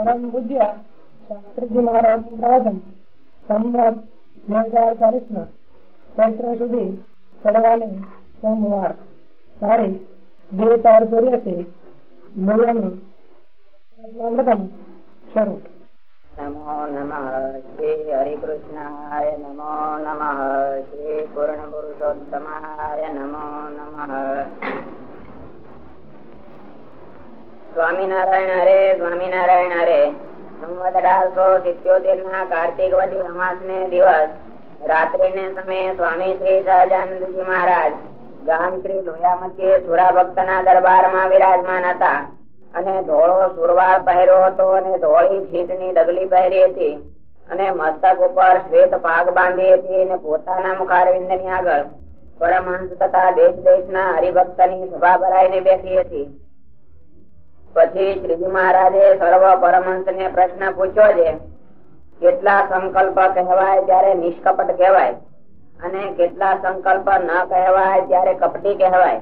પરમ પૂજ્ય શાસ્ત્રીજી મહારાજ પ્રવચન સંવત બે હજાર ચાલીસ ના ચૈત્ર સુધી પડવાની સોમવાર તારીખ બે ચાર ચોર્યાસી મૂલ્યનું પ્રથમ શરૂ નમો નમઃ શ્રી હરિકૃષ્ણાય નમો નમઃ શ્રી પૂર્ણ પુરુષોત્તમાય નમો નમઃ સ્વામિનારાયણ હરે સ્વામિનારાયણ હરે. સંવત અઢારસો સિત્યોતેર ના કાર્તિક વધી અમાસ ને દિવસ. રાત્રિ ને સમયે સ્વામી શ્રી સહજાનંદજી મહારાજ. ગામ લોયા મધ્યે સુરા ભક્ત ના દરબારમાં વિરાજમાન હતા. અને ધોળો સુરવાળ પહેર્યો હતો અને ધોળી છીટની ડગલી પહેરી હતી. અને મસ્તક ઉપર શ્વેત પાગ બાંધી હતી અને પોતાના મુખારવિંદની આગળ પરમહંસ તથા દેશ દેશ ના હરિભક્તની સભા ભરાઈને બેઠી હતી. પછી શ્રીજી મહારાજે સર્વ પરમહંસ ને પ્રશ્ન પૂછ્યો છે, કેટલા સંકલ્પ કહેવાય ત્યારે નિષ્કપટ કહેવાય? અને કેટલા સંકલ્પ ન કહેવાય ત્યારે કપટી કહેવાય?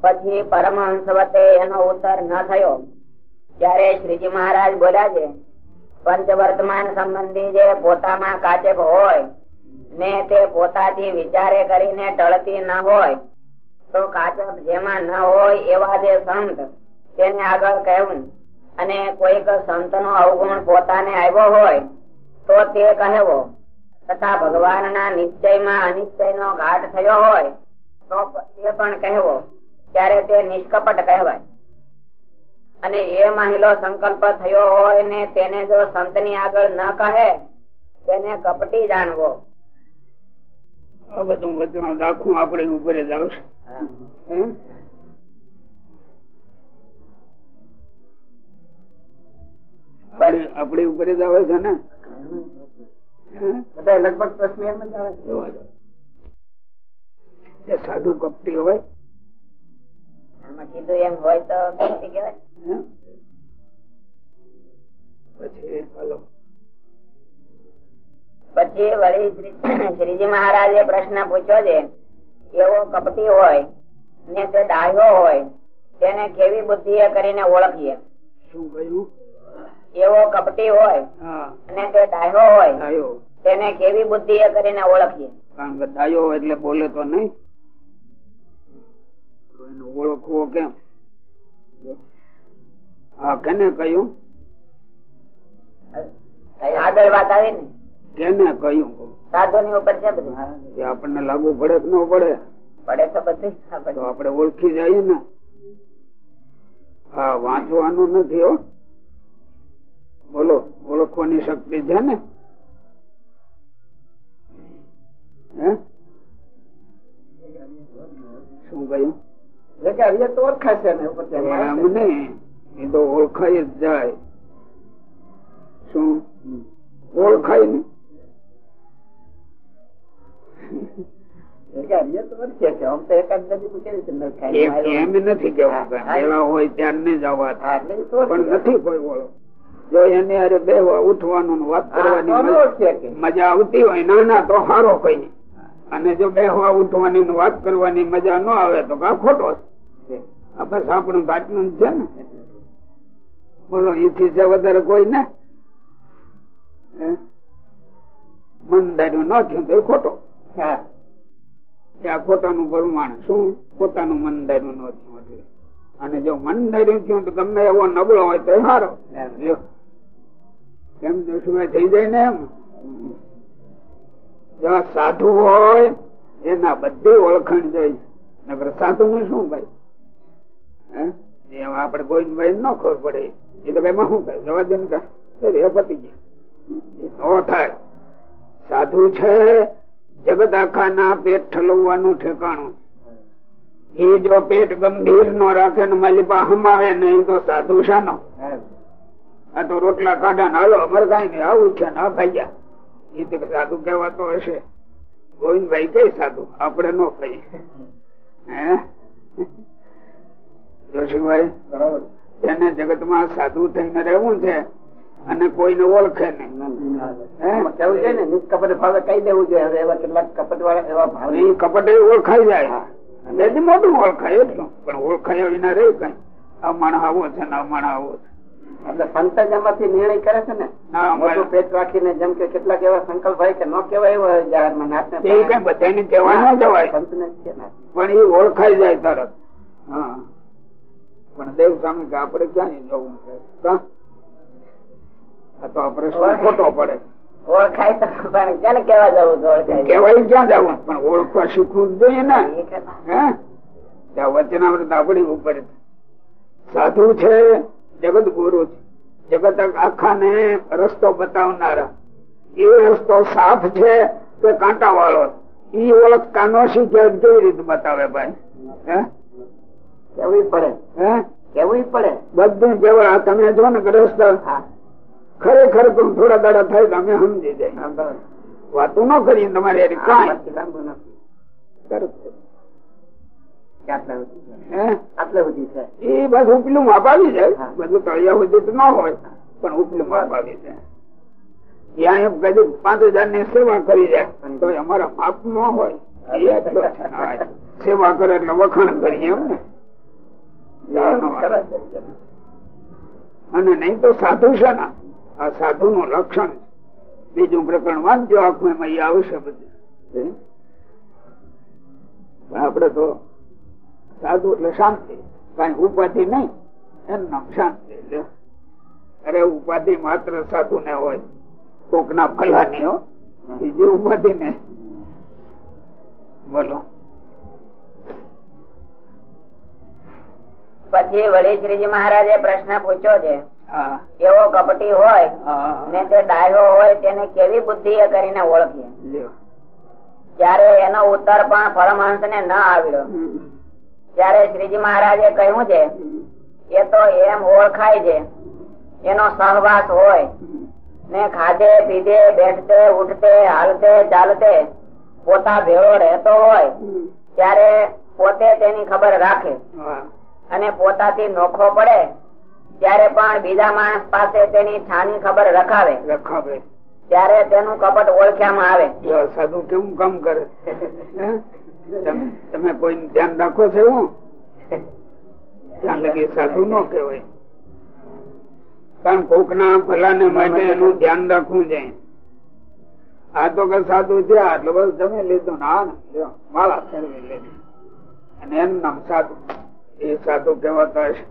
પછી પરમહંસ વતે એનો ઉત્તર ન થયો. ત્યારે શ્રીજી મહારાજ બોલ્યા છે, પંચ વર્તમાન સંબંધી જે પોતામાં કાચેપ હોય, ને તે પોતાથી વિચારે કરીને ટળતી ન હોય, તો કાચપ જેમાં ન હોય એવા જે સંત તેને આગળ કહેવું અને કોઈક સંત નો અવગુણ પોતાને આવ્યો હોય તો તે કહેવો. તથા ભગવાન ના નિશ્ચયમાં અનિશ્ચય નો ઘાટ થયો હોય તો તે પણ કહેવો. ત્યારે તે નિષ્કપટ કહેવાય. અને એ મહિલો સંકલ્પ થયો હોય ને તેને જો સંતની આગળ ન કહે તેને કપટી જાણવો. આ બધું વચન રાખવું આપણે ઉપર જ આવશે. આપડે ઉપર જ આવે છે ને? બધા લગભગ પ્રશ્ન એમ જ આવે સાધુ કપટી હોય. કીધું એમ હોય તો કપટી કહેવાય. પછી હાલો. પછી વળી શ્રી- શ્રીજી મહારાજે પ્રશ્ન પૂછ્યો છે એવો કપટી હોય ને તે ડાહ્યો હોય તેને કેવી બુદ્ધિ કરીને ઓળખીએ? શું કહ્યું? એવો કપટી હોય અને તે ડાયો હોય તેને કેવી બુદ્ધિ એ કરીને ઓળખીએ? કારણ કે ડાયો હોય એટલે બોલે તો નહીં. ઓળખવો કેમ? હા કેને કહ્યું? આગળ વાત આવી ને? કેને કહ્યું? સાધુ ની ઉપર છે બધું? આપણને લાગુ પડે કે ન પડે? પડે તો પછી હા, આપણે ઓળખી જઈએ ને. હા વાંચવાનું નથી હો. બોલો ઓળખવાની શક્તિ છે ને? હે? શું કહ્યું? ઓળખાય જ જાય. શું? ઓળખાય ને? એમ નથી કેવા હોય ત્યાર ને જવા પણ નથી કોઈ ઓળખ. જો એને અરે બે ઉઠવાનું વાત કરવાની મજા- આવતી હોય ના ના તો હારો કઈ અને જો બેહવા ઉઠવાની વાત કરવાની મજા ન આવે તો કા ખોટો બસ આપણું ઘાટનું છે ને. બોલો એથી છે વધારે કોઈ ને? મન ધાર્યું ન થયું તો ખોટો. આ ખોટાનું પ્રમાણ શું? પોતાનું મન ધાર્યું ન થયું. અને જો મન ધાર્યું થયું તો ગમે એવો નબળો હોય તો સારો. કેમ દુશ્મન થઈ જાય ને એમ? જો આ સાધુ હોય, એના બધી ઓળખાણ જોઈ નકર સાધુ નું શું ભાઈ? આપડે કોઈ ભાઈ ન ખબર પડે. એ તો ભાઈ શું ભાઈ જવા દે ને. પતી ગયા. નો થાય. સાધુ છે જગત આખા ના પેટ ઠલવવાનું ઠેકાણું. એ જો પેટ ગંભીર નો રાખે ને માલિપા હમાવે નહીં તો સાધુ શાનો? આ તો રોટલા કાઢા ને હાલો અમારે કઈ નહીં આવું છે ના આ એ તો સાધુ કહેવાતો હશે. ગોવિંદભાઈ કઈ સાધુ? આપડે નો કઈ જોશીભાઈ જેને જગતમાં સાધુ થઈને રહેવું છે અને કોઈને ઓળખે નહીં. કેવું છે ને નિષ્કપટ ભાવે કહી દેવું જોઈએ. હવે એવા કેટલાક કપટ વાળા એવા ભાવ કપટ ઓળખાઈ જાય. મોટું ઓળખાય એટલું. પણ ઓળખાય વિના રહ્યું કઈ. આ માણસ આવો છે ને આ માણસ આવો છે. એટલે સંત જેમાંથી નિર્ણય કરે છે ને મોટું પેટ રાખીને જેમ કે કેટલાક એવા સંકલ્પ હોય કે ન કેવાય એવો જાહેરમાં નાતને એ કઈ બધાને કેવા ન જવાય. સંતને ને. પણ એ ઓળખાઈ જાય તરત. હા. પણ દેવ સ્વામી કે આપણે ક્યાં જવું છે? આ તો આ પ્રશ્ન ખોટો પડે. ઓળખાય તો પણ ક્યારે કેવા જવું કેવાય ક્યાં જવું? પણ ઓળખવા શીખવું જોઈએ ને. હા? વચનામૃત આપણી ઉપર. સાધુ છે જગત ગુરુ છે. જગત આખા ને રસ્તો બતાવનારા. એ રસ્તો સાફ છે કે કાંટા વાળો ઈ ઓળખ શીખે કેવી રીતે બતાવે ભાઈ. હે? કેવું પડે? હે? કેવી પડે? બધું કેવળ તમે જો ને ગ્રસ્ત. ખરેખર પણ થોડા દાડા થાય તો અમે સમજી જાય. વાતો ન કરીએ તમારે કાંઈ. આટલા સુધી છે. હે? એ બસ ઉપલું માપ આવી જાય બધું તળિયા સુધી તો ન હોય પણ ઉપલું માપ આવી જાય ત્યાં એમ કદી પાંચ હજારની સેવા કરી જાય તો અમારા માપ ન હોય. હા, સેવા કરે એટલે વખાણ કરીએ એમ ને. અને નહીં તો સાધુ છે ને આ સાધુ નું લક્ષણ બીજું પ્રકરણ વાંચજો આખું એમાં આવશે બધું. પણ આપડે તો સાધુ એટલે શાંતિ. કઈ ઉપાધિ નહીં. એમ નામ શાંતિ. અરે ઉપાધિ માત્ર સાધુ ને હોય. કોક ના ફલાની હો. બીજી ઉપાધિ ને બોલો. પછી વળી શ્રીજી મહારાજે પ્રશ્ન પૂછ્યો છે. એવો કપટી હોય ને તે ડાયો હોય તેને કેવી બુદ્ધિ એ કરીને ઓળખીએ. ત્યારે એનો ઉત્તર પણ પરમહંસ ને ના આવ્યો. ત્યારે શ્રીજી મહારાજે કહ્યું છે એ તો એમ ઓળખાય છે એનો સહવાસ હોય. ને ખાધે પીધે બેઠતે ઉઠતે હાલતે ચાલતે પોતા ભેળો રહેતો હોય ત્યારે પોતે તેની ખબર રાખે. અને પોતાથી નોખો પડે ત્યારે પણ બીજા માણસ પાસે તેની છાની ખબર રખાવે. રખાવે. ત્યારે તેનું કપટ ઓળખ્યામાં આવે. સાધુ કેવું કામ કરે? તમે- કોઈ ધ્યાન રાખો છો એવું? ત્યાં લગી સાધુ નો કહેવાય. કારણ કોક ના ભલા ને માટે એનું ધ્યાન રાખવું જોઈએ. આ તો કે સાધુ છે આટલો બસ જમી લીધો. ને માળા ફેરવી લીધી. અને એનું નામ સાધુ. એ સાધુ કહેવાતા હશે?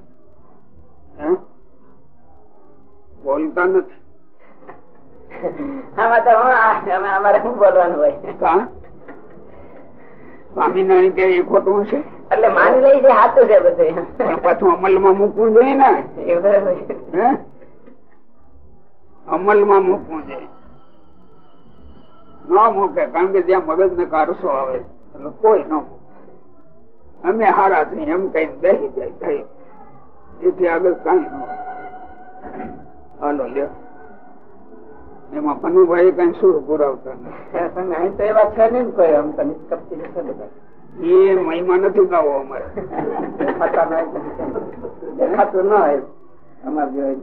બોલતા નથી. આમાં તો અમારે શું બોલવાનું હોય? સ્વામિનારાયણ કે એ ખોટું છે. એટલે માની લઈ છે સાચું છે બધું. પણ પાછું અમલમાં મૂકવું જોઈએ ને. અમલમાં મૂકવું જોઈએ. ન મૂકે કારણ કે ત્યાં મગજ ને કારસો આવે. એટલે કોઈ ન મૂકે. અમે હારા છીએ એમ કઈ દહી જાય થઈ એથી આગળ કઈ ન. હાલો લ્યો. એમાં પનુભાઈ કઈ સુર પુરાવતા નથી. તો એવા છે ને કોઈ આમ તો નિષ્કપટી છે બધા. એ મહિમા નથી ગાવો અમારે. દેખાતા ન હોય અમારે.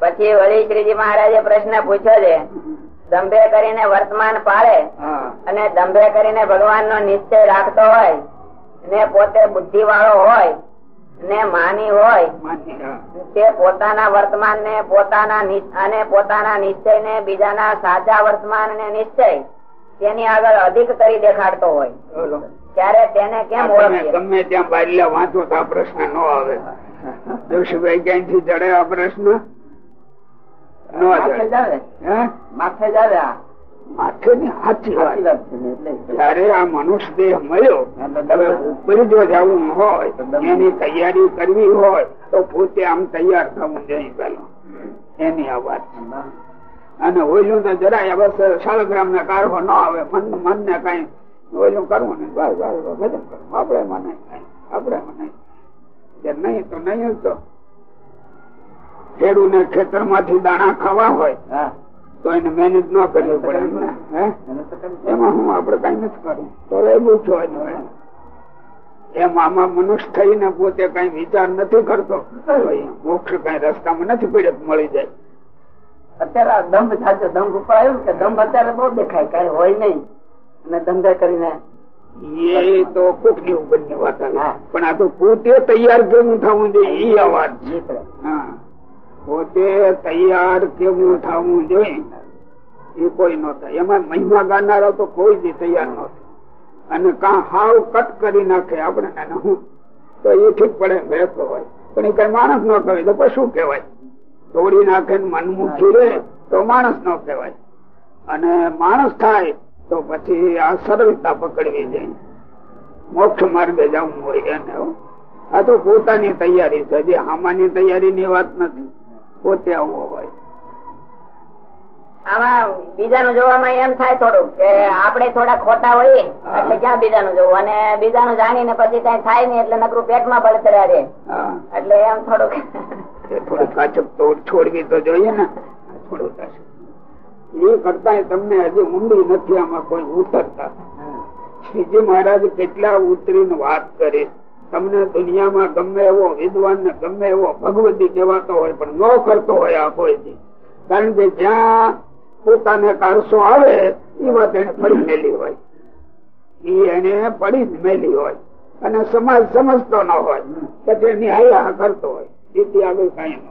પછી વળી શ્રીજી મહારાજે પ્રશ્ન પૂછ્યો છે દંભે કરીને વર્તમાન પાળે હા. અને દંભે કરીને ભગવાન નો નિશ્ચય રાખતો હોય ને પોતે બુદ્ધિ વાળો હોય ને માની હોય તે પોતાના વર્તમાન ને પોતાના અને પોતાના નિશ્ચય ને બીજાના સાચા વર્તમાન ને નિશ્ચય તેની આગળ અધિક કરી દેખાડતો હોય. ત્યારે તેને કેમ ઓળખીએ? ગમે ત્યાં બાલ્યા વાંચો તો આ પ્રશ્ન નો આવે. જોશીભાઈ ક્યાંયથી જડે આ પ્રશ્ન? નો માથે જડે જ આવે. માથે જ આવે. માથે ની સાચી વાત વાત છે ને એટલે જયારે આ મનુષ્ય દેહ મળ્યો હવે ઉપર જો જવું હોય એની તૈયારી કરવી હોય તો પોતે આમ તૈયાર થવું જોઈએ પેલો એની આ વાત. અને ઓઈલું તો જરાય બસ શાળગ્રામ ને કાઢવો ન આવે મન મન ને કઈ ઓઈલું કરવું ને બસ બસ ભજન કરવું આપણે મનાય કઈ આપણે મનાય નહીં. તો નહીં તો. ખેડૂને ખેતરમાંથી દાણા ખાવા હોય. તો એને મહેનત ન કરવી પડે એમાં હું? આપડે કઈ નથી કરવું તો રહેવું છો એમ. આમાં મનુષ્ય થઈને પોતે કઈ વિચાર નથી કરતો. મોક્ષ કઈ રસ્તામાં નથી પીડત મળી જાય. અત્યારે આ દંભ સાચો દંભ ઉપર આવ્યું કે દંભ અત્યારે બહુ દેખાય કઈ હોય નહીં. અને ધંધા કરીને એ તો કોકની ઉપરની વાત પણ આ તો પોતે તૈયાર કેવું થવું જોઈએ એ આ વાત છે હા. પોતે તૈયાર કેવું થવું જોઈએ એ કોઈ નો થાય એમાં મહિમા ગાનારો તો કોઈ જ તૈયાર ન થાય અને કા હાવ કટ કરી નાખે આપણે હું તો એ ઠીક પડે બેસતો હોય. પણ એ કઈ માણસ ન કહેવાય, તો પશુ કહેવાય? તોડી નાખે મનમુખી રહે, તો માણસ ન કહેવાય. અને માણસ થાય, તો પછી આ સરળતા પકડવી જાય મોક્ષ માર્ગે જવું હોય એને આ તો પોતાની તૈયારી છે, હજી હામાની તૈયારી ની વાત નથી. પોતે આવવો હોય. આમાં બીજાનું જોવામાં એમ થાય થોડું કે આપણે થોડા ખોટા હોઈએ એટલે ક્યાં બીજાનું જોવું? અને બીજાનું જાણીને પછી કઈ થાય નહીં એટલે નકરું પેટમાં બળતરા રહે. એટલે એમ થોડુંક. કાચક તો છોડવી તો જોઈએ ને. થોડું થશે એ કરતા તમને હજી ઊંડી નથી આમાં કોઈ ઉતરતા. શ્રીજી મહારાજ કેટલા ઉતરીને વાત કરી. તમને દુનિયામાં ગમે એવો વિદ્વાન ને ગમે એવો ભગવતી કહેવાતો હોય, પણ ન કરતો હોય આ કોઈ કારણ કે જ્યાં પોતાને કારસો આવે એ વાત એને ફરી મેલી હોય. એ એને પડી મેલી હોય. અને સમાજ સમજતો ન હોય પછી એની હાયા કરતો હોય. એથી આગળ કઈ ન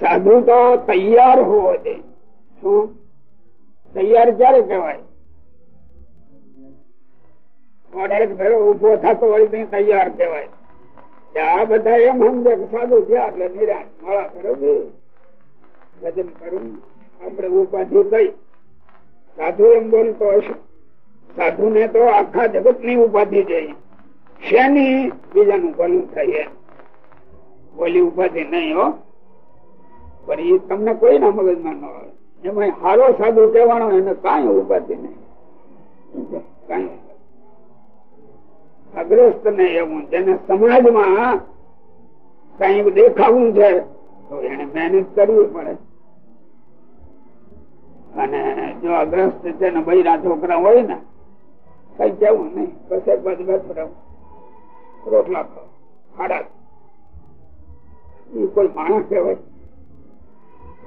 સાધુ તો તૈયાર હોવો જોઈએ શું? તૈયાર ક્યારે કહેવાય? ઊભો થતો હોય તો તૈયાર કહેવાય. આ બધા એમ સમજે કે સાધુ થયા એટલે નિરાશ. માળા કરો ભજન કરું. આપણે ઉપાધિ કઈ. સાધુ એમ બોલતો હશે. સાધુ ને તો આખા જગતની ઉપાધિ જોઈએ. શેની? બીજાનું ભલું થાય. બોલી ઉપાધિ નહીં, હો. પણ એ તમને કોઈ ના મગજમાં ન આવે એમાં હારો સાધુ કહેવાનો એને કઈ ઉપાધિ નહીં. કઈ અગ્રસ્ત ને એવું, જેને સમાજમાં કઈ દેખાવું છે, તો એને મહેનત કરવી પડે. અને જો અગ્રસ્ત છે ને બૈરા છોકરા હોય ને, કઈ કેવું નહીં કશેક બધ રોટલા ખાવ ખાડા કોઈ માણસ કહેવાય.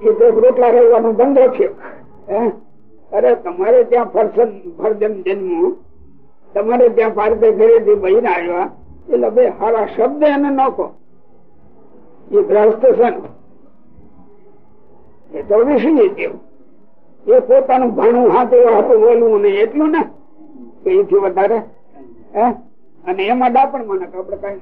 એ તો રોટલા રહેવાનો ધંધો છે. અરે તમારે ત્યાં ફરસન ફરજન જન્મ તમારે ત્યાં પારકે ઘરેથી બહીને આવ્યા એટલે બે સારા શબ્દ એને નાખો. એ ગ્રસ્ત છે એ તો વિષય જેવું એ પોતાનું ભાણું હાથે હાથું બોલવું નહીં એટલું ને, તો વધારે, હે? અને એમાં ડાપણ મને આપડે કઈ ન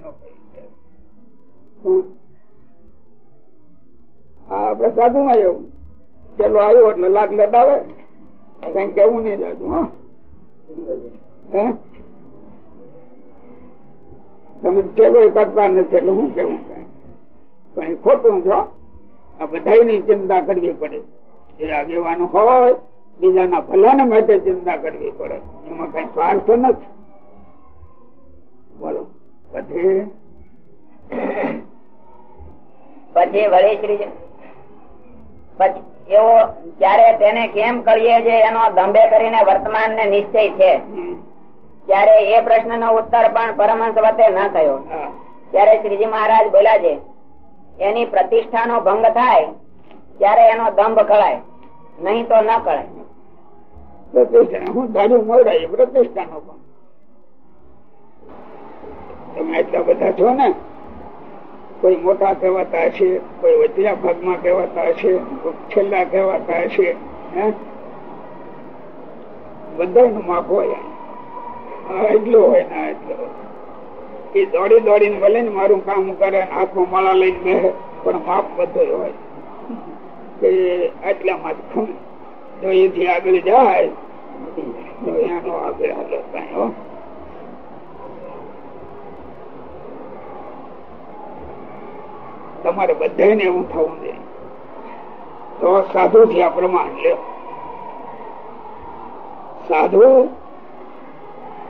આપડે સાધુ માં એવું. ચલો આવ્યો એટલે લાગ લડાવે. કઈ કેવું નહીં જાજુ હા. તમે ચેલો કરતા નથી એટલે હું કેવું પણ ખોટું છો આ બધાની ચિંતા કરવી પડે. એ આગેવાનો હોય બીજાના ભલાને માટે ચિંતા કરવી પડે. એમાં કઈ સ્વાર્થ નથી. બોલો પછી પછી વળી શ્રી પછી એવો ત્યારે તેને કેમ કરીએ છે એનો દંભે કરીને વર્તમાન ને નિશ્ચય છે. ત્યારે એ પ્રશ્ન નો ઉત્તર પણ પરમહંસ વતે ન થયો. ત્યારે શ્રીજી મહારાજ બોલ્યા છે એની પ્રતિષ્ઠા નો ભંગ થાય ત્યારે એનો દંભ કળાય નહીં તો ન કળાય. પ્રતિષ્ઠા હું ધાર્યું મળાય પ્રતિષ્ઠા નો પણ તમે એટલા બધા છો ને કોઈ મોટા કહેવાતા હશે કોઈ વચલા ભાગમાં કહેવાતા હશે છેલ્લા કહેવાતા હશે બધા નું માપ હોય. એટલું હોય ને એટલો એ દોડી દોડીને ભલે ને મારું કામ કરે આખો માળા લઈને બે પણ માપ બધો હોય. કે આટલામાં જ ખમ. જો એથી આગળ જાય, તો એનો આગળ હાલો કઈ તમારે બધાને એવું થવું જોઈએ તો સાધુ થી આ પ્રમાણ લ્યો. સાધુ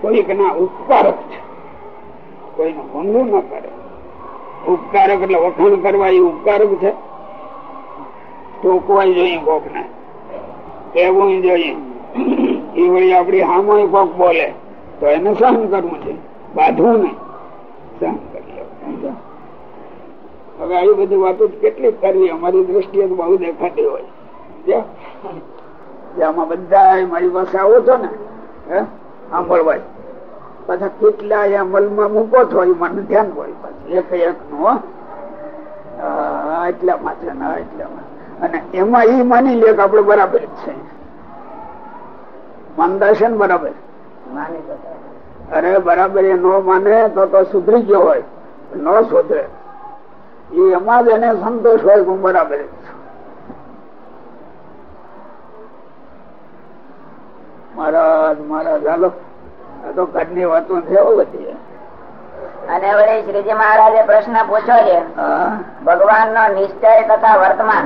કોઈક ના ઉપકારક છે. કોઈનું ભંગું ન કરે. ઉપકારક એટલે વખાણ કરવા એ ઉપકારક છે. ટોકવાય જોઈએ કોક ને. કહેવું જોઈએ. એ વળી આપડી હામો કોક બોલે. તો એને સહન કરવું છે. બાંધવું નહીં. સહન કરી હવે આવી બધી વાતો કેટલી કરવી. અમારી દ્રષ્ટિએ તો બહુ દેખાતી હોય. આમાં બધા મારી પાસે આવો છો ને. હે? સાંભળવાય પાછા કેટલા અમલમાં મૂકો છો એ મને ધ્યાન હોય પાછું. એક એક નું એટલા માટે ના એટલામાં. અને એમાં એ માની લે કે આપડે બરાબર જ છે. માનતા છે ને બરાબર? અરે બરાબર એ ન માને તો તો સુધરી ગયો હોય. ન સુધરે. એ એમાં જ એને સંતોષ હોય કે બરાબર છું. મહારાજ મહારાજ હાલો આ તો ઘરની વાતો છે બધી. અને વળી શ્રીજી મહારાજે પ્રશ્ન પૂછ્યો છે. ભગવાન નો નિશ્ચય તથા વર્તમાન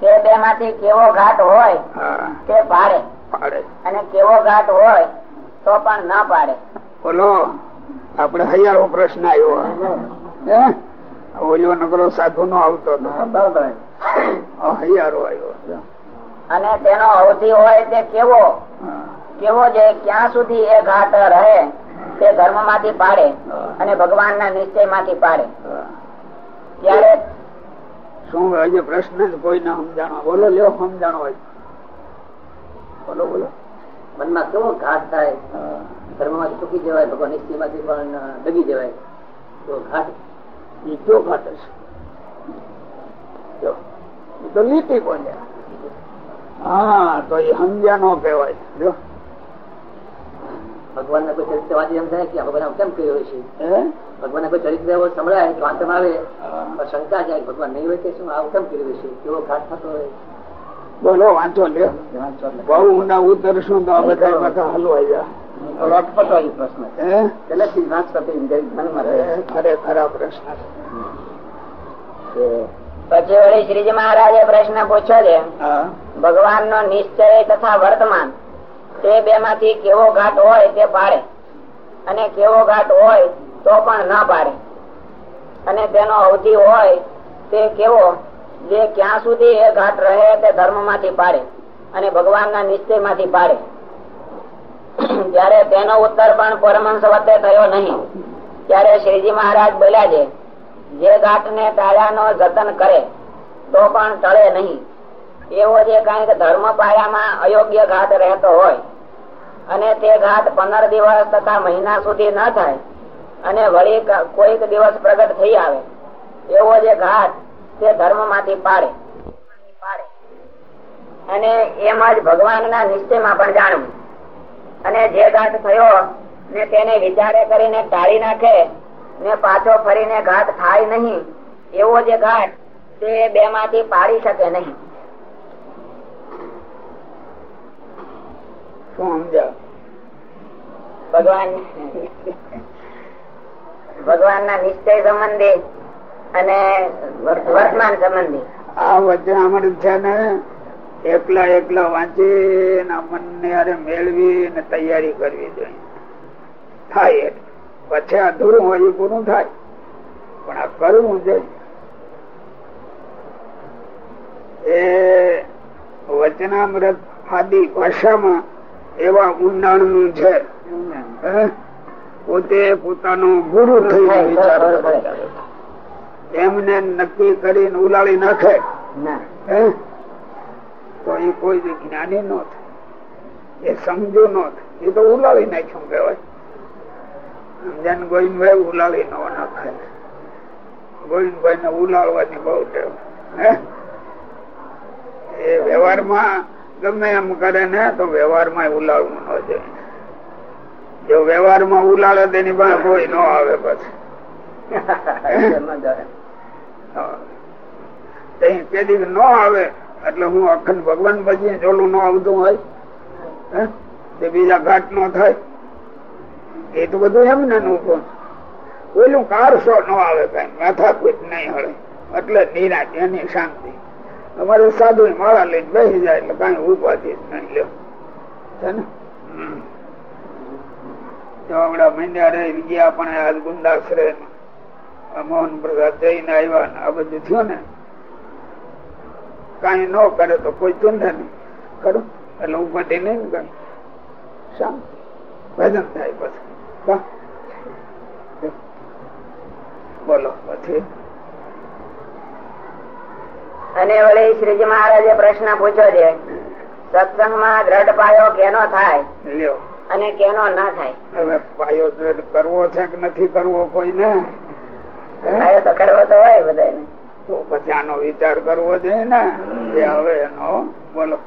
તે બે માંથી કેવો ઘાટ હોય હા. તે પાડે. પાડે. અને કેવો ઘાટ હોય તો પણ ના પાડે. બોલો આપડે હૈયારો પ્રશ્ન આવ્યો. હે? ઓલો નકરો સાધુ નો આવતો હતો. હૈયારો આવ્યો. અને તેનો અવધિ હોય તે કેવો? કેવો છે ક્યાં સુધી એ ઘાટ રહે તે ધર્મમાંથી પાડે અને ભગવાન ના નિશ્ચયમાંથી પાડે. ત્યારે શું હજી પ્રશ્ન જ કોઈને સમજાણો. બોલો લ્યો સમજાણો હોય. બોલો બોલો. મનમાં કેવો ઘાટ થાય? ધર્મ ધર્મમાં ચૂકી જવાય ભગવાન નિશ્ચયમાંથી પણ ડગી જવાય. તો ઘાટ? ઈ કયો ઘાટ છે તો લીટી બોલ્યા હા તો એ સમજ્યા નો કહેવાય. જો. ભગવાન કોઈ ચરિત્ર વાંચી એમ થાય કે ભગવાન કેમ કર્યું છે? હે? ભગવાન કોઈ ચરિત્ર એવો સંભળાય વાંચવામાં આવે શંકા જાય ભગવાન નહીં હોય કે શું? આવું કેમ કર્યું છે કેવો ઘાટ થતો હોય? બોલો વાંચો લે બહુ ના ઉતરશું તો આ બધા પાછા હલવાઈ જાય. અટપટો એ પ્રશ્ન? પહેલેથી જ વાંચ કરતી ધ્યાનમાં રહે અરે, ખરેખર આ પ્રશ્ન છે. પછી વળી શ્રીજી મહારાજે પ્રશ્ન પૂછ્યો છે ભગવાન નો નિશ્ચય તથા વર્તમાન તે બે માંથી કેવો ઘાટ હોય તે પાડે. અને કેવો ઘાટ હોય તો પણ ના પાડે. અને તેનો અવધિ હોય તે કેવો જે ક્યાં સુધી એ ઘાટ રહે તે ધર્મમાંથી પાડે અને ભગવાન ના નિશ્ચયમાંથી પાડે. ત્યારે તેનો ઉત્તર પણ પરમહંસ વતે થયો નહીં. ત્યારે શ્રીજી મહારાજ બોલ્યા છે જે ઘાટ ને ટાળ્યાનો જતન કરે, તો પણ ટળે નહીં એવો જે કંઈક ધર્મ પાયામાં અયોગ્ય ઘાટ રહેતો હોય, અને તે ઘાટ પંદર દિવસ તથા મહિના સુધી ન થાય, અને વળી કોઈક દિવસ પ્રગટ થઈ આવે, એવો જે ઘાટ તે ધર્મમાંથી પાડે. અને એમ જ ભગવાનના નિશ્ચયમાં પણ જાણવું અને જે ઘાટ થયો, ને તેને વિચારે કરીને ટાળી નાખે ને પાછો ફરીને ઘાટ થાય નહીં. એવો જે ઘાટ તે બે માંથી પાડી શકે નહીં. ભગવાન ભગવાન ના નિશ્ચય સંબંધી અને વર્તમાન સંબંધી. આ વચનામૃત છે ને એકલા એકલા વાંચી મન ને મેળવી ને તૈયારી કરવી જોઈએ. થાય એટલે. પછી અધૂરું હોય એ પૂરું થાય. પણ આ કરવું જોઈએ એ વચનામૃત આદિ ભાષામાં એવા ઊંડાણનું છે પોતે પોતાનો ગુરુ થઈને વિચાર એમને નક્કી કરીને ઉલાળી નાખે. તો એ કોઈ જ્ઞાની નો થાય. એ સમજુ નો થાય. એ તો ઉલાળી નાખ્યું સમજણ ગોવિંદભાઈ ઉલાળી નો નાખે. ગોવિંદભાઈ ને ઉલાળવાની બહુ ટેવ એ વ્યવહારમાં ગમે એમ કરે ને, તો વ્યવહારમાં ઉલાળવું ન જોઈએ. જો વ્યવહારમાં ઉલાળે, તેની પાસે કોઈ ન આવે પછી. કેદી ન આવે, એટલે હું અખંડ ભગવાન પછી જોલું ન આવતું હોય? તે બીજા ઘાટ નો થાય. એ તો બધું એમ ને નું કાર કારસો ન આવે કઈ માથાકૂટ નહીં હળે. એટલે નિરાજ એની શાંતિ. અમારે સાધુ માળા લઈને બેસી જાય એટલે કઈ ઉપાધિ નહીં લ્યો. છે ને. ચોગડા મહિના રહી ગયા પણ આજ ગુંદાશ્રય મોહન પ્રસાદ જઈને આવ્યા ને આ બધું થયું ને. કઈ ન કરે તો કોઈ ચૂંધે નહીં. ખરું? એટલે ઉપાધિ નહીં કઈ. શાંતિ. ભજન થાય પછી? બોલો પછી? અને વળી શ્રીજી મહારાજે પ્રશ્ન પૂછ્યો છે સત્સંગમાં દ્રઢ પાયો કેનો થાય લ્યો. અને કેનો ના થાય? હવે પાયો દ્રઢ કરવો છે કે નથી કરવો કોઈને? ને પાયો તો કરવો તો હોય બધાને તો પછી આનો વિચાર કરવો જોઈએ ને? એ હવે એનો બોલો.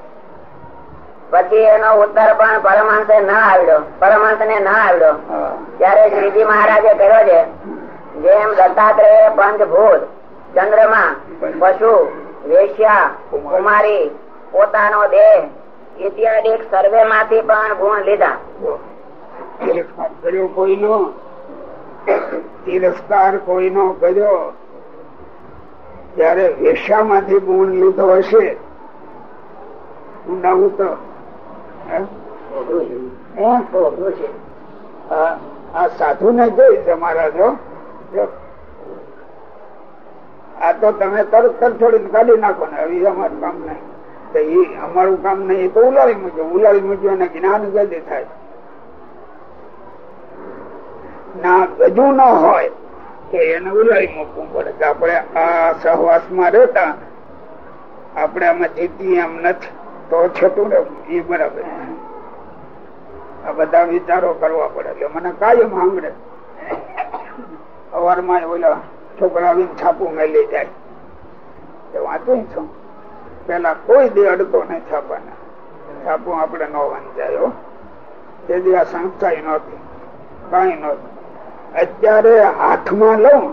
પછી એનો ઉત્તર પણ પરમાંશે ના આવ્યો પરમહંસ ને ના આવડ્યો. ત્યારે શ્રીજી મહારાજે કર્યો છે, જેમ દત્તાત્રેય પંચભૂત, ચંદ્રમા, પશુ, વેશ્યા, કુમારી, પોતાનો દેહ ઇત્યાદિ સર્વે માંથી પણ ગુણ લીધા. કર્યો કોઈનો? તિરસ્કાર કોઈનો કર્યો? ત્યારે વેશ્યામાંથી ગુણ લીધો હશે, હે? આ- આ સાધુ ને જોઈ તમારા જો. આ તો તમે તરત તરત છોડીને કાઢી નાખો ને. હવે અમારું કામ નહીં. તો એ અમારું કામ નહીં તો ઉલાળી મૂક્યો. ઉલાળી મૂક્યો અને જ્ઞાન જલ્દી થાય ના ગજુ ન હોય તો એને ઉલાળી મૂકવું પડે આપણે આ સહવાસમાં રહેતા, આપણે આમાં જીતી એમ નથી. તો છતું ને એ બરાબર. આ બધા વિચારો કરવા પડે એટલે મને કાયમ સાંભળે અવારમાં ઓલા છોકરા આવીને છાપું મેલી જાય. એ વાંચું છું. પેલા કોઈ દે અડતો નહીં છાપાને છાપું આપણે ન વાંચાયો તે દી આ સંસ્થા નહોતી. કઈ નહોતી. અત્યારે હાથમાં લઉં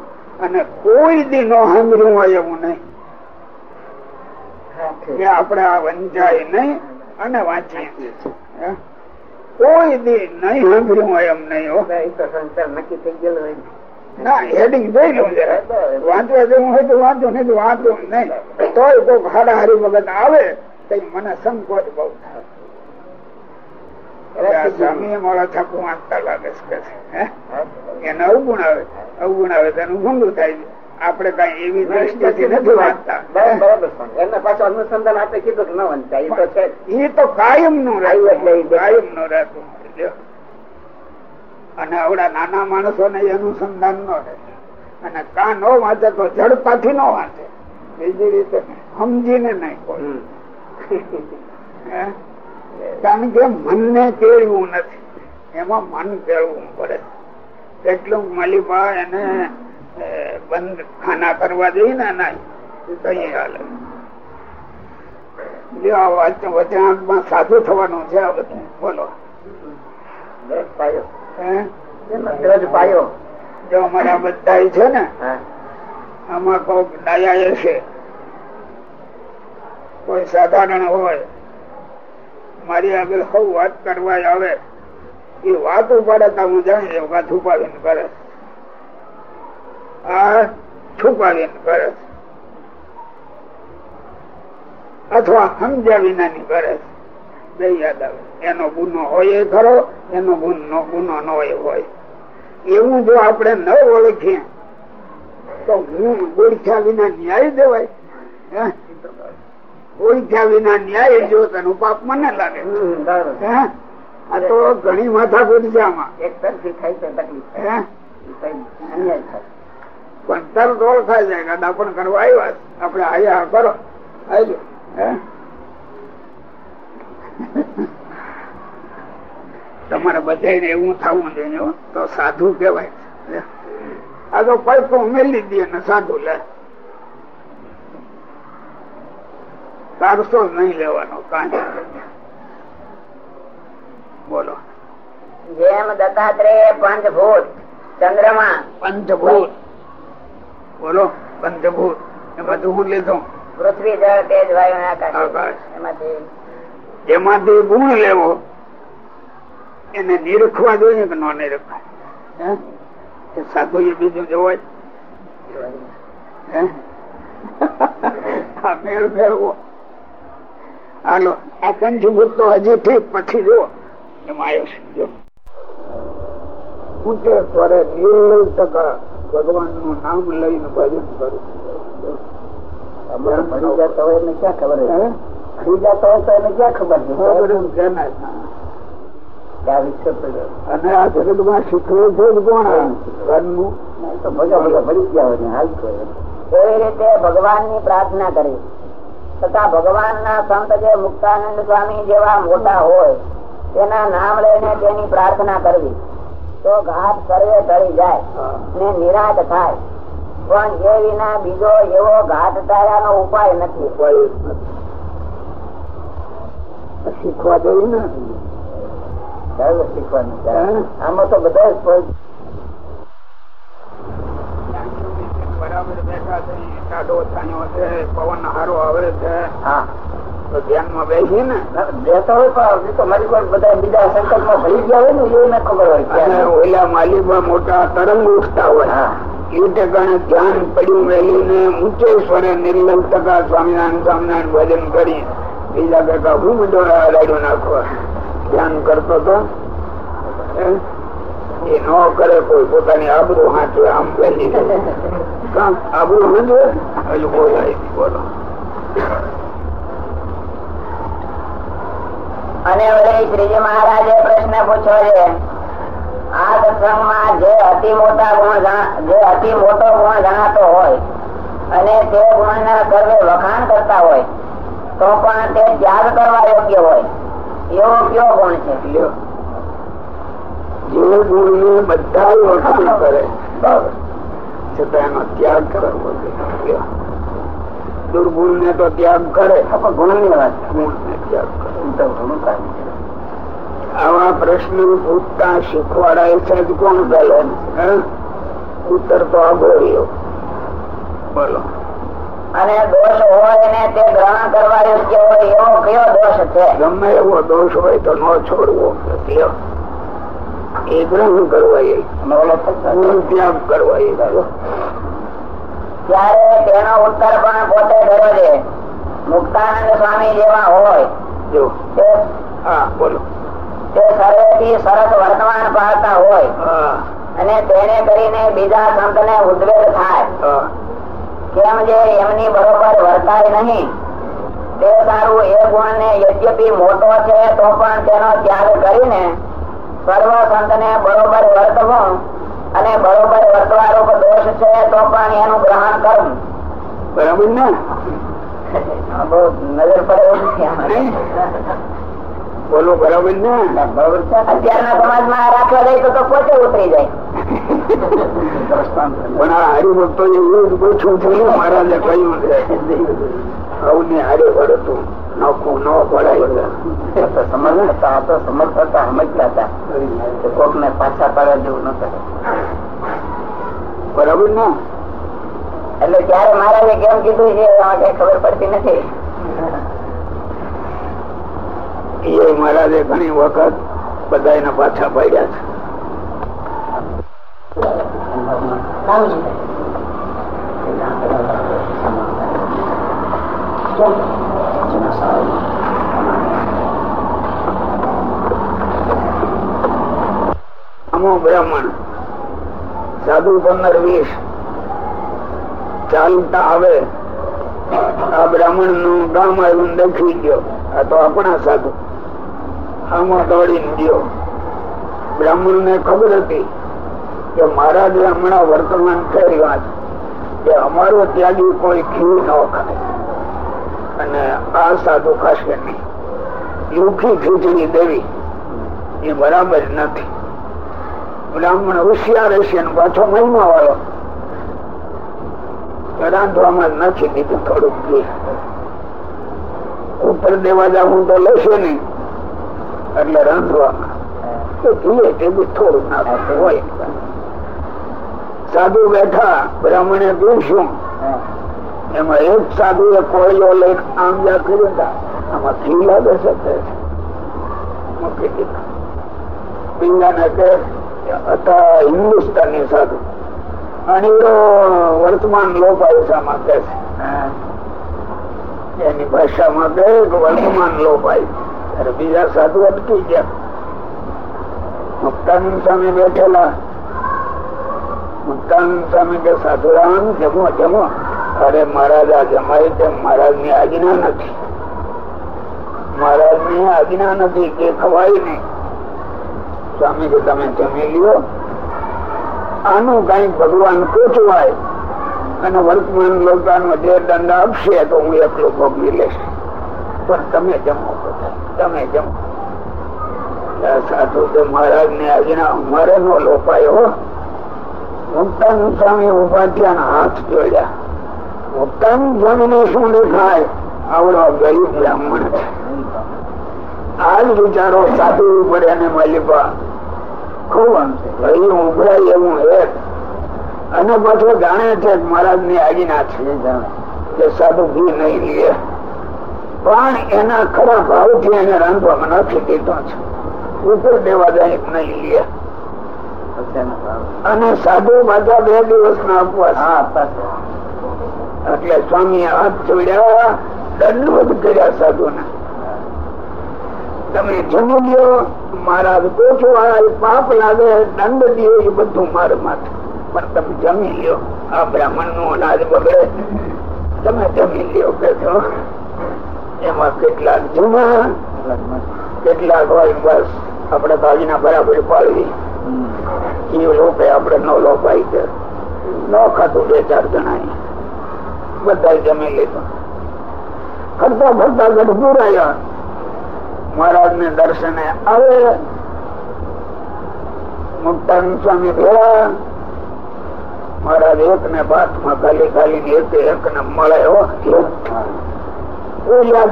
અને કોઈ દી ન સાંભળ્યું હોય એવું નહીં. કે આપણે આ વંચાય નહીં અને વાંચીએ કોઈ દી નહીં સાંભળ્યું હોય એમ નહીં નક્કી થઈ ગયેલો હોય ના. હેડિંગ જોઈ લઉં જરા. વાંચવા જેવું હોય તો વાંચો નહીં તો વાંચો નહીં. તોય કોઈક હાડાહારી વખત આવે તો મને સંકોચ બહુ થાય. આ સ્વામી મારા છાપુ વાંચતા લાગે છે હે? એને અવગુણ આવે. અવગુણ આવે તો એનું ભૂંડું થાય. છે. આપણે કઈ એવી દ્રષ્ટિથી નથી વાંચતા. બરાબર પાછું અનુસંધાન આપણે કીધું કે ન વંચાય એ તો છે એ તો કાયમનું રહ્યું એટલે કાયમનું રહેતું. અને આવડા નાના માણસો ને અનુસંધાન ન રહે. અને કા ન વાંચે તો જડપાથી ન વાંચે. બીજી રીતે સમજીને નહીં કોઈ? કારણ કે મનને કેળવું નથી. એમાં મન કેળવું પડે. કેટલું મલિભા એને બંધ ખાના કરવા જોઈએ ને ના હાલે. વચ- વચનાંતમાં સાધુ થવાનું છે આ બધું બોલો. પાયો. જો અમારા બધા છે ને આમાં કોક ડાયા છે. કોઈ સાધારણ હોય મારી આગળ સૌ વાત કરવા આવે એ વાત ઉપાડે તો હું જાણી દઉં કે ઉપાડીને કરે. આ છુપાવી કરે. અથવા સમજ્યા વિનાની કરે. બે યાદ આવે એનો ગુનો હોય ખરો એનો ગુનો ગુનો ન હોય હોય એવું જો આપણે ન ઓળખીએ તો હું ઓળખ્યા વિના ન્યાય દેવાય ઓળખ્યા વિના ન્યાય જો તેનું પાપ મને લાગે હે? આ તો ઘણી માથા ગુરજામાં એક તરફી થાય તો તકલીફ હે? થાય. ઈ તો ઓળખાય જાય દાદા પણ કરવા આવ્યા આપડે આયા કરો. આવજો તમારે બધાને એવું થવું જોઈએ તો સાધુ કેવાય આ તો પૈસો ઉમેરી દે ને સાધુ લે. તારસો નહીં લેવાનો કાંઈ બોલો. જેમ દત્તાત્રેય પંચભૂત ચંદ્રમા. પંચભૂત. બોલો પંચભૂત. એ બધું હું લીધું. પૃથ્વી જળ તેજ વાયુ આકાશ. એમાંથી. એમાંથી ગુણ લેવો એને નિરખવા જોઈએ કે ન નિરખવા? સાધુ એ બીજું જોવાય મેળ ફેરવો હાલો. આ પંચભૂત તો હજી ઠીક પછી જુઓ. એમાં આવ્યો છે જો સ્વરે ભગવાનનું નામ લઈને ભજન કરું. ભણી જતો હોય એને ક્યાં ખબર ભણી જતો હોય તો એને ક્યાં ખબર અને આ જગતમાં શીખવે છે ભગવાનની પ્રાર્થના કરી. તથા ભગવાન ના સંત જે મુક્તાનંદ સ્વામી જેવા મોટા હોય તેના નામ લઈને તેની પ્રાર્થના કરવી. તો ઘાટ સર્વે ટળી જાય ને નિરાશ થાય. પણ એ વિના બીજો એવો ઘાટ ટાળ્યાનો ઉપાય નથી. શીખવા જોયું ને શીખવાનું આમાં તો બધા બરાબર બેઠા છે પવન હારો આવે છે. હા. તો ધ્યાનમાં બેસી ને. બેસા હોય પણ હજી તો બધા બીજા સંકલ્પમાં ભળી ગયા હોય ને એ ખબર હોય ઓલા માલીમાં મોટા તરંગ ઉઠતા હોય. એ ઠેકાણે ધ્યાન પડ્યું મેલીને ઊંચે સ્વરે નિર્લજ ટકા સ્વામિનારાયણ સ્વામિનારાયણ ભજન કરી. બીજા કરતા હું બધો રાડ્યો નાખવા ધ્યાન કરતો તો? એ ન કરે કોઈ. પોતાની આબરૂ હાંચવે આમ પહેલી? આબરૂ હાંચવે? હજુ બોલાય બોલો. અને વળી શ્રીજી મહારાજે પ્રશ્ન પૂછ્યો છે આ સત્સંગમાં જે અતિ મોટા ગુણ જે અતિ મોટો ગુણ જણાતો હોય અને તે ગુણ સર્વે વખાણ કરતા હોય તો પણ તે ત્યાગ કરવા યોગ્ય હોય એવો કયો ગુણ છે લ્યો. જે ગુણ ને બધા વખાણ કરે. છતાં એનો ત્યાગ કરવો જોઈએ. દુર્ગુણ ને તો ત્યાગ કરે ગુણની વાત ગુણ ને ત્યાગ કરે ઘણું કાઢી છે. આવા પ્રશ્ન પૂછતા શીખવાડાય છે જ કોણ હે? ઉત્તર તો અઘોર્યો બોલો. અને દોષ હોય ને તે ગ્રહણ કરવા યોગ્ય હોય એવો કયો દોષ છે? ગમે એવો દોષ હોય તો ન છોડવો એ ગ્રહણ કરવા ત્યાગ કરવા ત્યારે તેનો ઉત્તર પણ પોતે કર્યો છે. મુક્તાનંદ સ્વામી જેવા હોય. જો હા બોલો. તે સર્વેથી સરસ વર્તમાન પાડતા હોય અને તેને કરીને બીજા સંતને ઉદ્વેગ થાય. કેમ જે એમની બરોબર વર્તાય નહીં તે સારું એ ગુણ ને યદ્યપી મોટો છે તો પણ તેનો ત્યાગ કરીને સર્વ સંતને બરોબર વર્તવું અને બરોબર વર્તવારૂપ દોષ છે તો પણ એનું ગ્રહણ કરવું. બરાબર ને? નજર પડે એવું નથી આમાં. બોલો બરાબર ને? અત્યારના સમાજમાં રાખવા જાય તો પોતે ઉતરી જાય. પણ આ હરિભક્તો એવું જ પૂછ્યું છું ને મહારાજે કહ્યું છે. આવું ને હારે નખું ન પડાય. સમજતા તો સમજતા સમજતા હતા. કોક ને પાછા પાડવા જેવું ન કરે. બરાબર ને? એટલે ત્યારે મહારાજે કેમ કીધું છે કઈ ખબર પડતી નથી. એ મહારાજે ઘણી વખત બધા એના પાછા પડ્યા છે. અમો બ્રાહ્મણ, સાધુ પંદર વીસ ચાલતા આવે, આ બ્રાહ્મણનું ગામ આવ્યું દેખી ગયો. આ તો આપણા સાધુ. આમાં દોડીને ગયો. બ્રાહ્મણ ને ખબર હતી કે મહારાજે હમણાં વર્તમાન થઈ વાત કે અમારો ત્યાગી કોઈ ઘી ન ખાય. અને આ સાધુ ખાશે નહીં. યુખી ખીચડી દેવી એ બરાબર નથી. બ્રાહ્મણ હોશિયાર હશે પાછો મહિમા વાળો. રાંધવામાં નથી દીધું થોડુંક ઉપર દેવા જાઉં તો લેશે નહીં. એટલે રાંધવામાં તો ઘી થોડું નાખતું હોય. સાધુ બેઠા, બ્રાહ્મણે પીશું એમાં એક સાધુ એ કોળીઓ લઈને આમ જા કર્યું આમાં ઘી લાગે તે મૂકી દીધું. બીજાને કે હતા હિન્દુસ્તાની સાધુ. અણીરો વર્તમાન લોપાયુષામાં કે છે. એની ભાષામાં કહે કે વર્તમાન લોપાય ત્યારે બીજા સાધુ અટકી ગયા. મુક્તાનંદ સ્વામી બેઠેલા. મુક્તાનંદ સ્વામી કે સાધુરામ જમો જમો. અરે મહારાજ આ જમાય તેમ મહારાજની આજ્ઞા નથી. મહારાજની આજ્ઞા નથી કે ખવાય નહીં. સ્વામી કે તમે જમી લ્યો. આનું કઈ ભગવાન કોચવાય અને વર્તમાન લોકાનો જે દંડ આપશે તો હું એકલો ભોગવી લઈશ. પણ તમે જમો તમે જમો. સાધુ તો મહારાજ ને આજના અમારે નો લોપાયો મુક્તાનંદ સ્વામી ઊભા ત્યાં હાથ જોડ્યા. મુક્તાનંદ સ્વામી ને શું દેખાય? આવડો ગરીબ બ્રાહ્મણ છે. આ જ વિચારો સાધુ પડે અને માલિકા ખૂબ ઉભરાય એવું એક અને પાછો જાણે છે મહારાજની આજ્ઞા છે કે સાધુ ઘી નહીં લે. પણ એના ખરા ભાવથી એને રાંધવામાં નથી દેતો છે. ઉપર દેવા જાય નહીં લે. અને સાધુ પાછા બે દિવસ ના ઉપવાસ એટલે સ્વામી હાથ જોડ્યા દંડવત કર્યા સાધુ ને તમે જમી લ્યો, મારા કોઠો પાપ લાગે, દંડ દો એ બધું મારે માથે. પણ તમે જમી લ્યો, આ બ્રાહ્મણનું અનાજ બગડે. તમે જમી લ્યો કે છો એમાં કેટલાક જૂના, કેટલાક હોય, બસ આપડે ભાગીના બરાબર પાડવી. એ લોકો આપડે ન લોપાઈ છે ન ખાતું બે ચાર જણા બધા જમી લીધું. ફરતા ફરતા ગઢ આવ્યા મહારાજ ને દર્શને આવે. મુક્તાન સ્વામી ભેળા મહારાજ એક ને બાતમાં ખાલી ખાલી એક એક ને મળે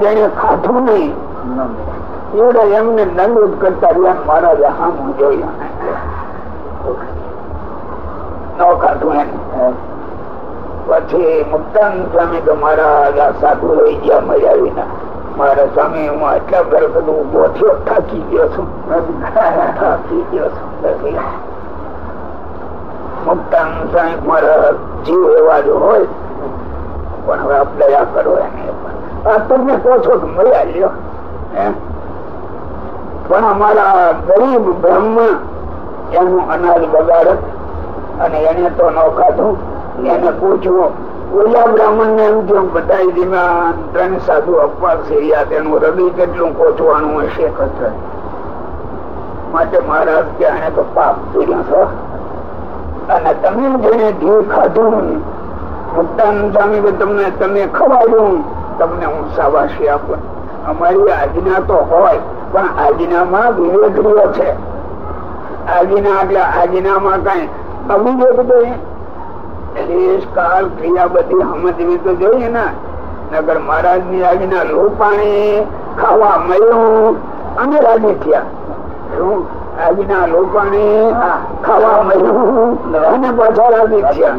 જેને ખાધું નહીં. એવડે એમને દંડ કરતા રહ્યા મહારાજ હામું જોયું. ન ખાધું એને. પછી મુક્તાન સ્વામી તો મહારાજ આ સાધુ લઈ ગયા, મજા વિના મારા સ્વામી હું આટલા ઘર બધું ઊભો થયો, થાકી ગયો છું. થાકી ગયો છું પણ હવે આપણે આ કરો એને આ તમને કહો છો કે મળ્યા લ્યો પણ અમારા ગરીબ બ્રહ્મ, એનું અનાજ બગાડત અને એને તો ન ખાધું, એને પૂછવું ઓલા બ્રાહ્મણ ને એમ કેમ બતાવી ધીમા ત્રણ સાધુ અપવાસ રહ્યા તેનું હૃદય કેટલું કોચવાનું હશે માટે મહારાજ કે આને તો પાપ કર્યું છો. અને તમે જેને ઘી ખાધું ભક્તાન સ્વામી તમને તમે ખવાડ્યું, તમને હું સાવાસી આપું. અમારી આજ્ઞા તો હોય, પણ આજ્ઞામાં વિવેક રહ્યો છે. આજ્ઞા એટલે આજ્ઞામાં કઈ અવિવેક દેશ કાળ ક્રિયા બધી સમજવી તો જોઈએ ને. નગર મહારાજની આજ્ઞા લોપાણી ખાવા મળ્યું અને રાજી થયા. આજ્ઞા લોપાણી ખાવા મળ્યું અને પાછા રાજી થયા.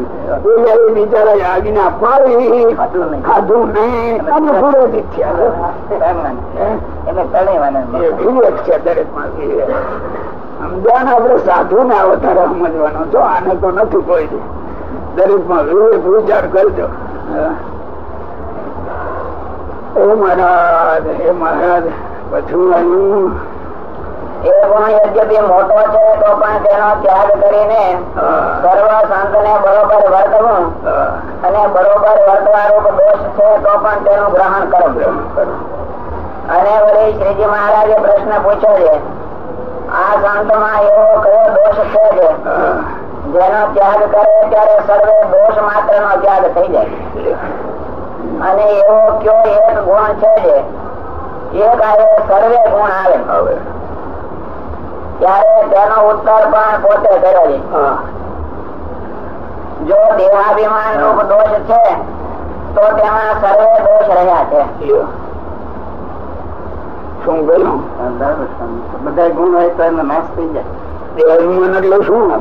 એ બિચારા આજ્ઞા પાડી ખાધું નહીં. અને થયા. છે દરેકમાં આપડે સાધુ ને વધારે સમજવાનો. છો આને તો નથી કોઈ દરેકમાં વિચાર કરજો. એ મહારાજ એ મહારાજ પછી એ ગુણ યજ્ઞ મોટો છે તો પણ તેનો ત્યાગ કરીને સર્વ સંત ને બરોબર વર્તવું. અને બરોબર વર્તવારૂપ દોષ છે તો પણ તેનું ગ્રહણ કરવું અને વળી શ્રીજી મહારાજે પ્રશ્ન પૂછ્યો છે આ સંતમાં એવો કયો દોષ છે જેનો ત્યાગ કરે ત્યારે સર્વે દોષ માત્ર નો ત્યાગ થઈ જાય. અને એવો કયો એક ગુણ છે જે એક આવે સર્વે ગુણ આવે. ત્યારે તેનો ઉત્તર પણ પોતે કરે છે જો દેહાભિમાન રૂપ દોષ છે તો તેમાં સર્વે દોષ રહ્યા છે. શું કહ્યું બધા ગુણ હોય તો એનો નાશ થઈ જાય. દેહાભિમાન એટલે શું ને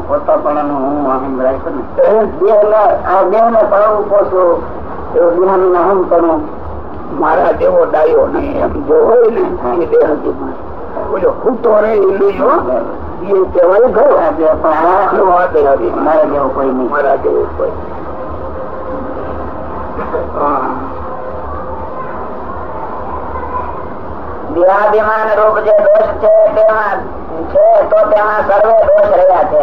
મારા જેવો ડાયો નહીં એમ જો હોય ને દેહાભિમાન રૂપ જે દોષ છે તેમાં છે તો તેમાં સર્વે દોષ રહ્યા છે.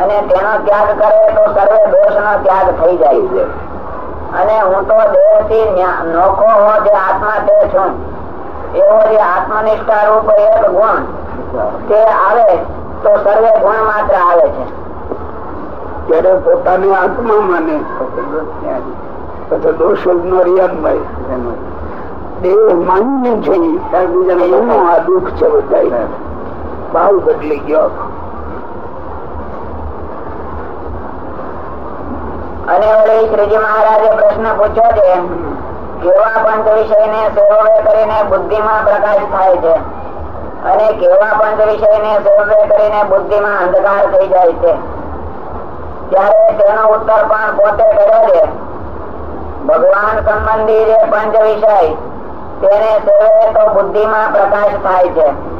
અને તેનો ત્યાગ કરે તો સર્વે દોષ નો ત્યાગ થઈ જાય છે. અને હું તો દેહથી નોખો હો જે આત્મા તે છું. એવો જે આત્મનિષ્ઠા રૂપ એક ગુણ તે આવે તો સર્વે ગુણ માત્ર આવે છે. ત્યારે પોતાની આત્મા માને પછી દોષ નો રિયાદભાઈ દેહ માન્ય છે એનું આ દુઃખ છે બધા ભાવ બદલી ગયો. અને વળી શ્રીજી મહારાજે પ્રશ્ન પૂછ્યો છે કેવા પંચ વિષય ને સેવવે કરીને બુદ્ધિમાં પ્રકાશ થાય છે? અને કેવા પંચ વિષય ને સેવવે કરીને બુદ્ધિમાં અંધકાર થઈ જાય છે? ત્યારે તેનો ઉત્તર પણ પોતે કર્યો છે ભગવાન સંબંધી જે પંચ વિષય, તેને સેવે તો બુદ્ધિમાં પ્રકાશ થાય છે.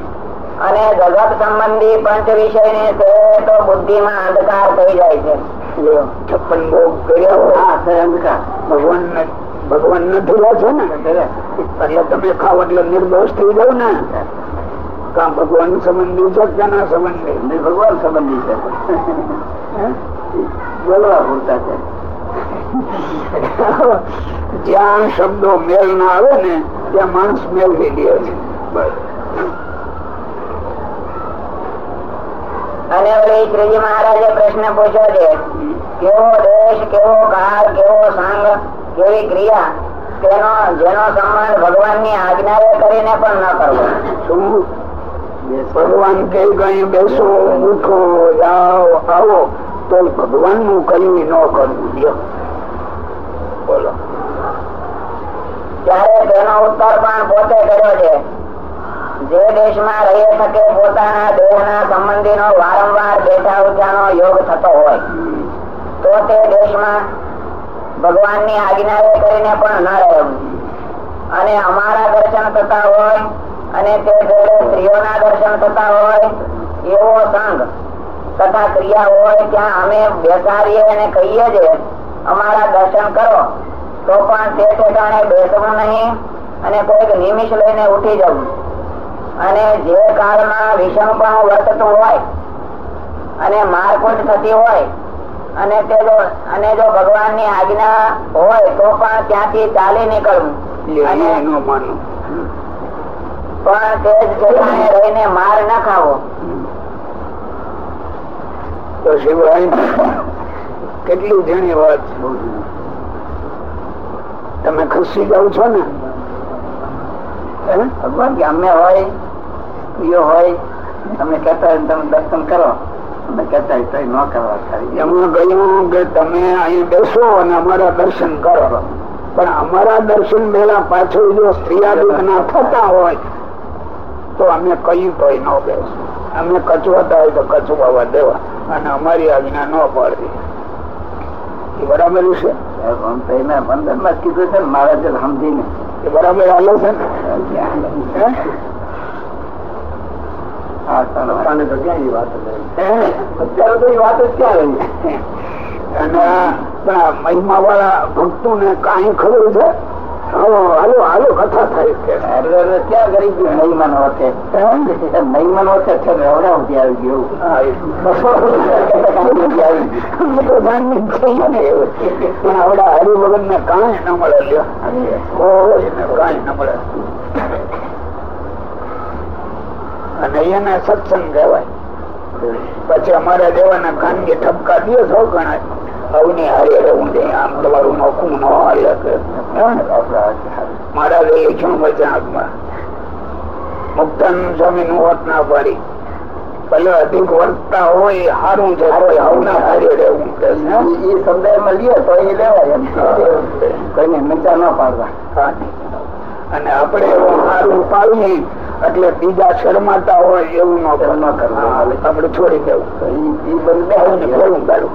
અને જગત સંબંધી પંચ વિષય ને છે તો બુદ્ધિમાં અંધકાર થઈ જાય છે. છપ્પન ભોગ કર્યા ભગવાન ને ભગવાન ને ધર્યા છે ને? એટલે તમે ખાવ એટલે નિર્દોષ થઈ જાવ ને? કા ભગવાન સંબંધી છે કે ના સંબંધી? ભગવાન સંબંધી છે. બોલવા પૂરતા છે. જ્યાં શબ્દો મેલ ના આવે ને ત્યાં માણસ મેળવી દે છે. બસ. અને શ્રીજી મહારાજે પ્રશ્ન પૂછ્યો છે કેવો દેશ કેવો કાળ કેવો સંઘ કેવી ક્રિયા તેનો જેનો સંબંધ ભગવાનની આજ્ઞાએ કરીને પણ ન કરવો. ભગવાન કે કઈ બેસો ઉઠો જાઓ આવો તો ભગવાનનું કઈ ન કરવું. બોલો. ત્યારે તેનો ઉત્તર પણ પોતે કર્યો છે. જે દેશમાં રહી શકે પોતાના દેહના સંબંધીનો વારંવાર બેઠા ઉઠાનો યોગ થતો હોય, તો તે દેશમાં ભગવાનની આજ્ઞાએ કરીને પણ ન રહેવું અને અમારા દર્શન થતા હોય, અને તે જોડે સ્ત્રીઓના દર્શન થતા હોય, એવો સંઘ તથા ક્રિયા હોય, ત્યાં અમે બેસાડીએ અને કહીએ છે અમારા દર્શન કરો, તો પણ તે ઠેકાણે બેસવું નહીં, અને કોઈક નિમિષ લઈને ઉઠી જવું. અને જે કાળમાં વિષમપણ વર્તતું હોય અને મારકુટ થતી હોય અને તે જો અને જો ભગવાનની આજ્ઞા હોય તો પણ ત્યાંથી ચાલી નીકળવું. ન પણ તે જ ઠેકાણે રહીને માર ના ખાવો. તો શિવરાય કેટલી જણી વાત તમે ખુશી જાવ છો ને? હે? ભગવાન કે અમે હોય સ્ત્રીઓ હોય તમે કહેતા હોય તમે દર્શન કરો. અમે કહેતા હોય તો ન કરવા એમાં કહ્યું કે તમે અહીં બેસો અને અમારા દર્શન કરો. પણ અમારા દર્શન પેલા પાછળ જો સ્ત્રીયાદિક ના થતા હોય તો અમે કહ્યું તો ન બેસો. અમે કચવાતા હોય તો કચવાવા દેવા. અને અમારી આજ્ઞા ન પડતી એ બરાબર છે? અંદરમાં કીધું છે મહારાજે સમજીને. એ બરાબર હાલે છે ને? ચાલો. તો ક્યાં એ વાત અત્યારે તો એ વાત જ ક્યાં રહી? અને પણ મહિમા વાળા ભક્તો ને કઈ ખબર છે? હાલો હાલો કથા થાય કે ક્યાં કરી ગયું હે? મહિમાનો વખતે છે ને સુધી આવી ગયું. ને. પણ આવડા હરિભગન ને કાંઈ ન મળે કાંઈ ન મળે. અને એના સત્સંગ કહેવાય. પછી અમારા દેવાના ખાનગી ઠપકા દે છો ગણાય અવની હારે રહેવું નહીં આમ તમારું નોખું ન હાલે મારા લખ્યું વચનાત્મા મુક્તાનંદ સ્વામી નું હોત ના પાડી. ભલે અધિક વર્તતા હોય સારું છે હવના હારે રહેવું કે. એ સમુદાયમાં લઈએ તો એ લેવાય એમ. કોઈને મજા ન પાડવા. અને આપણે સારું પાડીએ એટલે બીજા શરમાતા હોય એવું ન કરવું. આપણે છોડી દેવું. એ બધું બેહું ને બધું.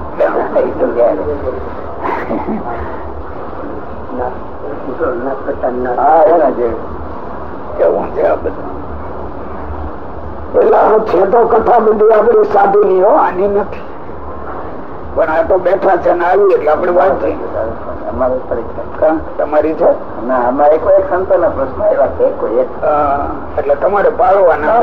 પેલા છે તો કથા બધી આપડી સાધુ ની હો આની નથી. પણ આ તો બેઠા છે ને આવી એટલે આપણે વાત થઈ? તમારી છે? ના અમારે કોઈ એક સંતો ના પ્રશ્ન એવા છે કોઈ એક. એટલે તમારે પાડવાના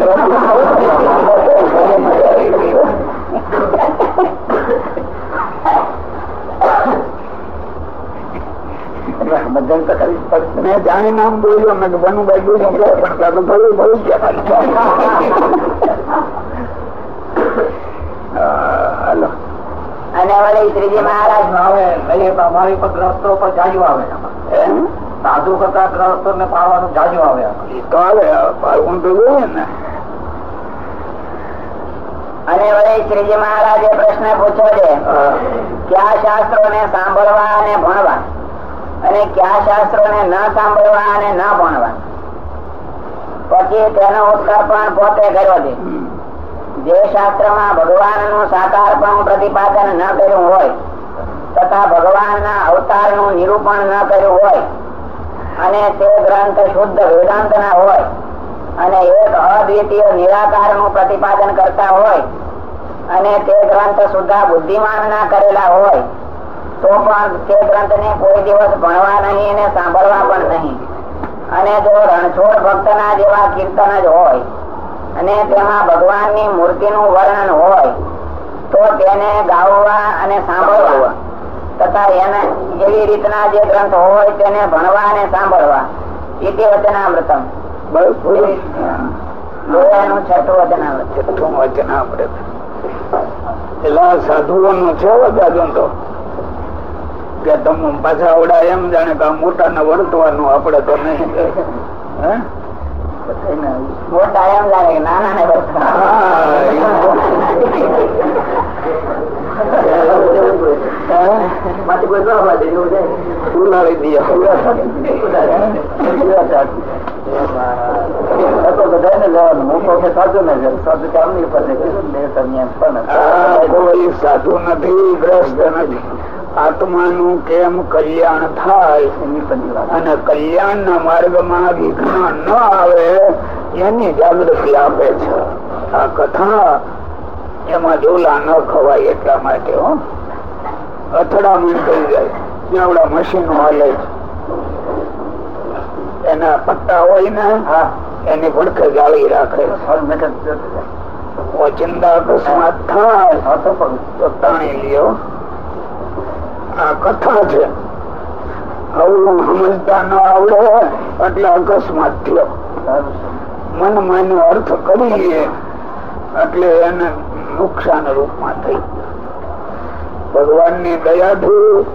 મેં જાણી નામ બોલ્યો મેં બનુભાઈ બોલ્યો પણ ત્યાં તો ભરું ભરું ગયા હા, હાલો અને વળી ત્રીજી મહારાજ આવે લઈએ અમારી પર ગ્રસ્તો પર જાજુ આવે. સાધુ કરતા ગ્રસ્તો ને પાડવાનું જાજુ આવે. તો આવે પાડવું તો જોઈએ ને. અને વળી શ્રીજી મહારાજે પ્રશ્ન પૂછ્યો છે. કયા શાસ્ત્રો ને સાંભળવા અને ભણવા? અને કયા શાસ્ત્રો ને ન સાંભળવા અને ન ભણવા? પછી તેનો ઉત્તર પણ પોતે કર્યો છે. જે શાસ્ત્રમાં ભગવાનનું સાકાર પણ પ્રતિપાદન ન કર્યું હોય, તથા ભગવાન ના અવતારનું નિરૂપણ ન કર્યું હોય, અને તે ગ્રંથ શુદ્ધ વેદાંત ના હોય, અને એક અદ્વિતીય નિરાકારનું પ્રતિપાદન કરતા હોય, અને તે ગ્રંથ સુધા બુદ્ધિમાન ના કરેલા હોય, તો પણ તે ગ્રંથ ને કોઈ દિવસ ભણવા નહીં અને સાંભળવા પણ નહીં. અને જો રણછોડ ભક્ત ના જેવા કીર્તન જ હોય અને તેમાં ભગવાનની મૂર્તિનું વર્ણન હોય તો તેને ગાવવા અને સાંભળવા તથા એને એવી રીતના જે ગ્રંથ હોય તેને ભણવા અને સાંભળવા. ઇતિ વચનામૃતમ. લોયાનું છઠ્ઠું વચનામૃત. છઠ્ઠું વચન આપણે સાધુઓ નું છે તો કે તમે પાછા આવડા એમ જાણે કે મોટા ને વર્તવાનું આપડે તો નહીં? મોટા લાગે નાના ને સાધુ નથી ગ્રસ્ત નથી. આત્માનું કેમ કલ્યાણ થાય? અને કલ્યાણ ના માર્ગમાં વિઘ્ન ન આવે એની જાગૃતિ આપે છે. આ કથા એમાં જોલા ન ખવાય એટલા માટે હો. અથડામણ થઈ જાય. જેવડા મશીનો હાલે છે. એના પટ્ટા હોય ને હા એની ભડકે જાળી રાખે ચિંતા અકસ્માત થાય. તો તાણી લ્યો. આ કથા છે. આવું સમજતા ન આવડે એટલે અકસ્માત થયો. મન માનો અર્થ કરીએ એટલે એને નુકસાન રૂપમાં થઈ ભગવાનની દયાથી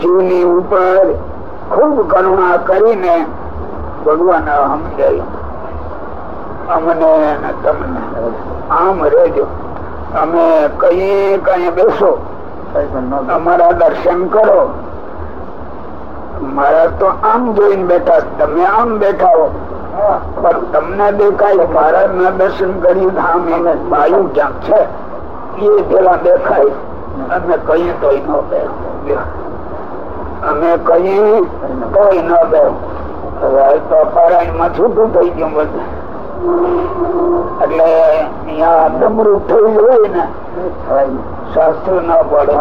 જીવની ઉપર ખૂબ કરુણા કરીને ભગવાન સમજાય. અમને અને તમને. આમ રેજો અમે કઈ કઈ બેસો. અમારા દર્શન કરો. મારા તો આમ જોઈને બેઠા, તમે આમ બેઠા હો. પણ તમને દેખાય મારા ના દર્શન કરી સામે બાયુ ક્યાંક છે? એ પેલા દેખાય. અમે કહીએ તો ન બે અમે કહીએ તો ન બે હવે તો પારાયણમાં છૂટું થઈ ગયું બધું. એટલે અહીંયા ડમરું થયું હોય ને શાસ્ત્ર ના પડે.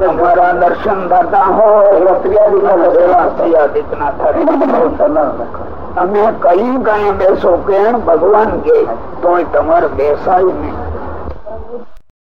તમારા દર્શન થતા હોય ક્રિયાદિક ના થાય અમે કઈ કઈ બેસો કેણ ભગવાન કે તોય તમારે બેસાય નહીં